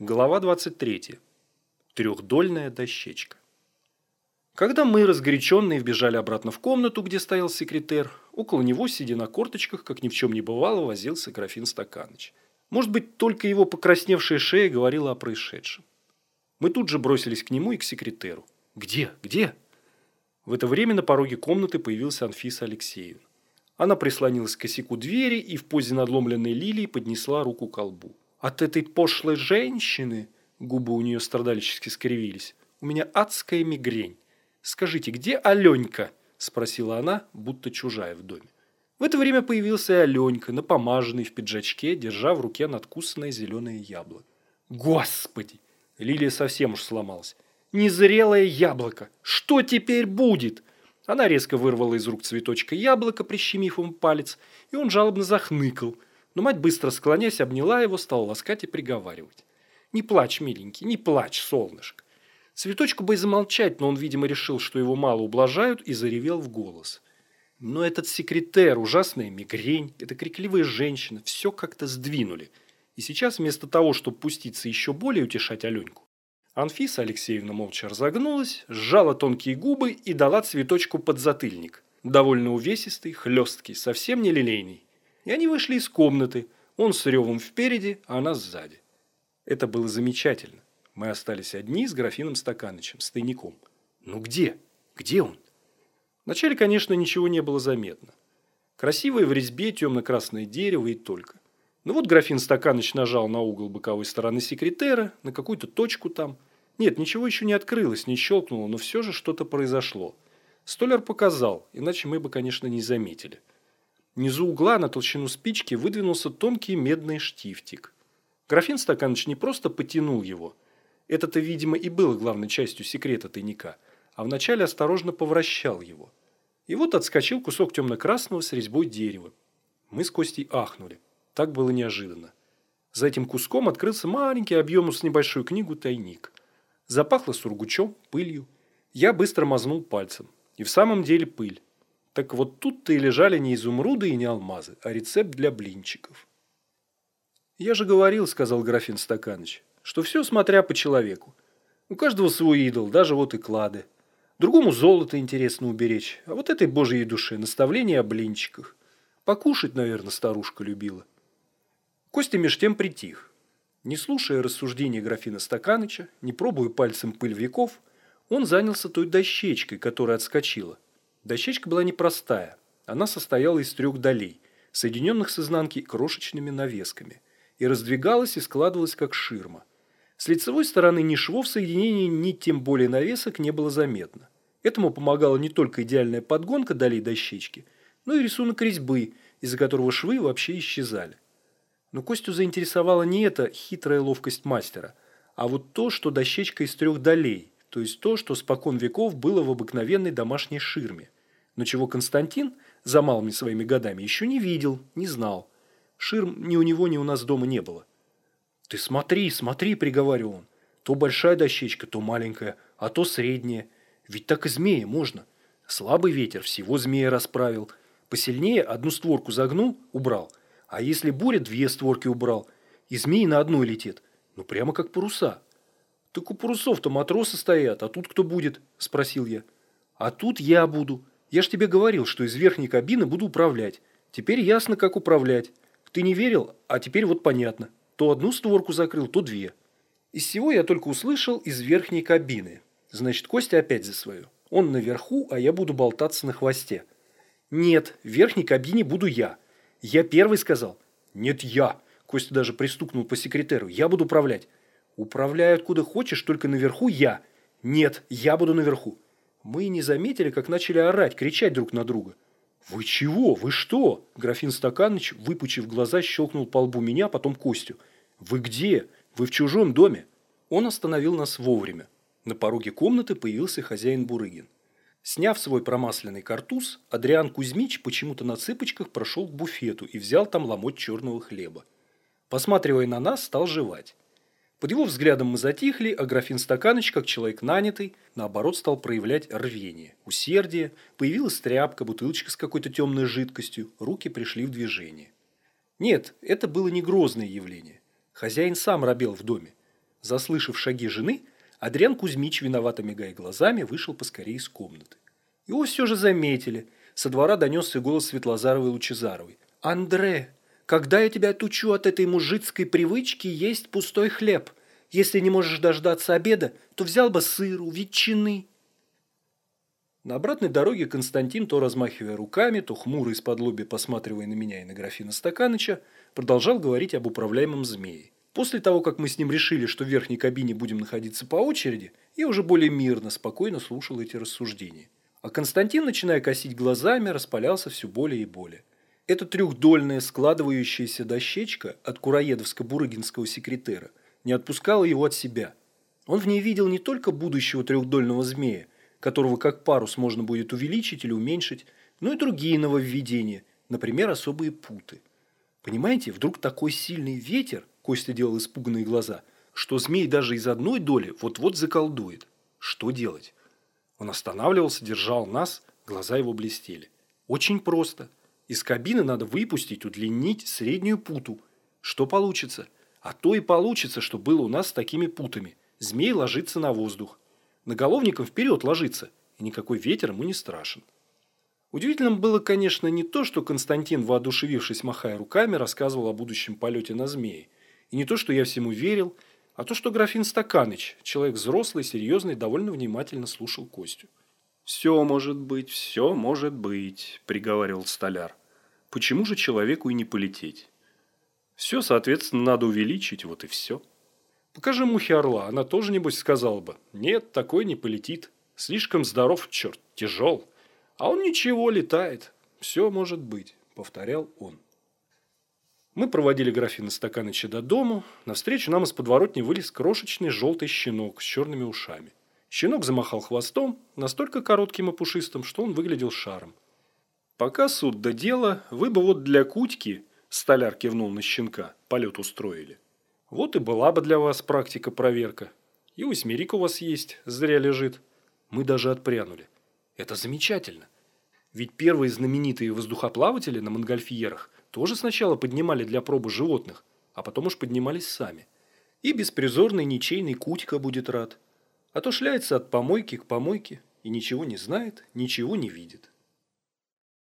Глава 23. Трехдольная дощечка. Когда мы, разгоряченные, вбежали обратно в комнату, где стоял секретарь, около него, сидя на корточках, как ни в чем не бывало, возился графин Стаканыч. Может быть, только его покрасневшая шея говорила о происшедшем. Мы тут же бросились к нему и к секретеру. «Где? Где?» В это время на пороге комнаты появилась Анфиса Алексеевна. Она прислонилась к косяку двери и в позе надломленной лилии поднесла руку к колбу. От этой пошлой женщины, губы у нее страдальчески скривились, у меня адская мигрень. Скажите, где Аленька? Спросила она, будто чужая в доме. В это время появился и Аленька, напомаженный в пиджачке, держа в руке надкусанное зеленое яблоко. Господи! Лилия совсем уж сломалась. Незрелое яблоко! Что теперь будет? Она резко вырвала из рук цветочка яблоко, прищемив ему палец, и он жалобно захныкал – но мать, быстро склонясь, обняла его, стала ласкать и приговаривать. «Не плачь, миленький, не плачь, солнышко». Цветочку бы и замолчать, но он, видимо, решил, что его мало ублажают, и заревел в голос. Но этот секретер, ужасная мигрень, эта крикливая женщина, все как-то сдвинули. И сейчас вместо того, чтобы пуститься еще более утешать Аленьку, Анфиса Алексеевна молча разогнулась, сжала тонкие губы и дала цветочку подзатыльник. Довольно увесистый, хлесткий, совсем не лилейный. И они вышли из комнаты, он с ревом впереди, а она сзади. Это было замечательно. Мы остались одни с графином Стаканычем, с тайником. Ну где? Где он? Вначале, конечно, ничего не было заметно. Красивое в резьбе темно-красное дерево и только. Ну вот графин Стаканыч нажал на угол боковой стороны секретера, на какую-то точку там. Нет, ничего еще не открылось, не щелкнуло, но все же что-то произошло. Столяр показал, иначе мы бы, конечно, не заметили. Внизу угла на толщину спички выдвинулся тонкий медный штифтик. Графин Стаканыч не просто потянул его. Это-то, видимо, и было главной частью секрета тайника. А вначале осторожно повращал его. И вот отскочил кусок темно-красного с резьбой дерева. Мы с Костей ахнули. Так было неожиданно. За этим куском открылся маленький объем с небольшую книгу тайник. Запахло сургучом, пылью. Я быстро мазнул пальцем. И в самом деле пыль. Так вот тут-то и лежали не изумруды и не алмазы, а рецепт для блинчиков. «Я же говорил, — сказал графин Стаканыч, — что все смотря по человеку. У каждого свой идол, даже вот и клады. Другому золото интересно уберечь, а вот этой божьей душе наставление о блинчиках. Покушать, наверное, старушка любила». Костя меж тем притих. Не слушая рассуждений графина Стаканыча, не пробуя пальцем пыль веков, он занялся той дощечкой, которая отскочила. Дощечка была непростая. Она состояла из трех долей, соединенных с изнанки крошечными навесками, и раздвигалась и складывалась как ширма. С лицевой стороны ни швов соединения, ни тем более навесок не было заметно. Этому помогала не только идеальная подгонка долей дощечки, но и рисунок резьбы, из-за которого швы вообще исчезали. Но Костю заинтересовала не эта хитрая ловкость мастера, а вот то, что дощечка из трех долей, то есть то, что спокон веков было в обыкновенной домашней ширме но чего Константин за малыми своими годами еще не видел, не знал. Ширм ни у него, ни у нас дома не было. «Ты смотри, смотри», – приговаривал он. «То большая дощечка, то маленькая, а то средняя. Ведь так и змея можно. Слабый ветер всего змея расправил. Посильнее одну створку загнул – убрал. А если буря, две створки убрал. И змеи на одной летит. Ну, прямо как паруса». «Так у парусов-то матросы стоят, а тут кто будет?» – спросил я. «А тут я буду», я ж тебе говорил, что из верхней кабины буду управлять. Теперь ясно, как управлять. Ты не верил, а теперь вот понятно. То одну створку закрыл, то две. Из всего я только услышал из верхней кабины. Значит, Костя опять за свое. Он наверху, а я буду болтаться на хвосте. Нет, в верхней кабине буду я. Я первый сказал. Нет, я. Костя даже пристукнул по секретеру. Я буду управлять. Управляю откуда хочешь, только наверху я. Нет, я буду наверху. Мы не заметили, как начали орать, кричать друг на друга. «Вы чего? Вы что?» Графин Стаканыч, выпучив глаза, щелкнул по лбу меня, потом Костю. «Вы где? Вы в чужом доме?» Он остановил нас вовремя. На пороге комнаты появился хозяин Бурыгин. Сняв свой промасленный картуз, Адриан Кузьмич почему-то на цыпочках прошел к буфету и взял там ломоть черного хлеба. Посматривая на нас, стал жевать. Под его взглядом мы затихли, а графин Стаканыч, как человек нанятый, наоборот стал проявлять рвение, усердие, появилась тряпка, бутылочка с какой-то темной жидкостью, руки пришли в движение. Нет, это было не грозное явление. Хозяин сам робел в доме. Заслышав шаги жены, Адриан Кузьмич, виновато мигая глазами, вышел поскорее из комнаты. Его все же заметили. Со двора донесся голос Светлозаровой Лучезаровой. «Андре, когда я тебя отучу от этой мужицкой привычки есть пустой хлеб? Если не можешь дождаться обеда, то взял бы сыру, ветчины». На обратной дороге Константин, то размахивая руками, то хмуро из-под лоби посматривая на меня и на графина Стаканыча, продолжал говорить об управляемом змее. После того, как мы с ним решили, что в верхней кабине будем находиться по очереди, я уже более мирно, спокойно слушал эти рассуждения. А Константин, начиная косить глазами, распалялся все более и более. Эта трехдольная складывающаяся дощечка от кураедовско-бурыгинского секретера не отпускала его от себя. Он в ней видел не только будущего трехдольного змея, которого как парус можно будет увеличить или уменьшить, но и другие нововведения, например, особые путы. Понимаете, вдруг такой сильный ветер, Костя делал испуганные глаза, что змей даже из одной доли вот-вот заколдует. Что делать? Он останавливался, держал нас, глаза его блестели. Очень просто. Из кабины надо выпустить, удлинить среднюю путу. Что получится? А то и получится, что было у нас с такими путами. Змей ложится на воздух. Наголовником вперед ложится, и никакой ветер ему не страшен. Удивительным было, конечно, не то, что Константин, воодушевившись, махая руками, рассказывал о будущем полете на змеи, и не то, что я всему верил, а то, что графин Стаканыч, человек взрослый, серьезный, довольно внимательно слушал Костю. «Все может быть, все может быть», – приговаривал столяр. «Почему же человеку и не полететь? Все, соответственно, надо увеличить, вот и все». «Покажи мухе орла, она тоже, небось, сказала бы. Нет, такой не полетит. Слишком здоров, черт, тяжел. А он ничего, летает. Все может быть», – повторял он. Мы проводили графина Стаканыча до дому. Навстречу нам из подворотни вылез крошечный желтый щенок с черными ушами. Щенок замахал хвостом, настолько коротким и пушистым, что он выглядел шаром. «Пока суд до дела, вы бы вот для Кутьки, – столяр кивнул на щенка, – полет устроили. Вот и была бы для вас практика-проверка. И восьмерик у вас есть, зря лежит. Мы даже отпрянули. Это замечательно. Ведь первые знаменитые воздухоплаватели на монгольфьерах тоже сначала поднимали для пробы животных, а потом уж поднимались сами. И беспризорный ничейный Кутька будет рад. А то шляется от помойки к помойке и ничего не знает, ничего не видит.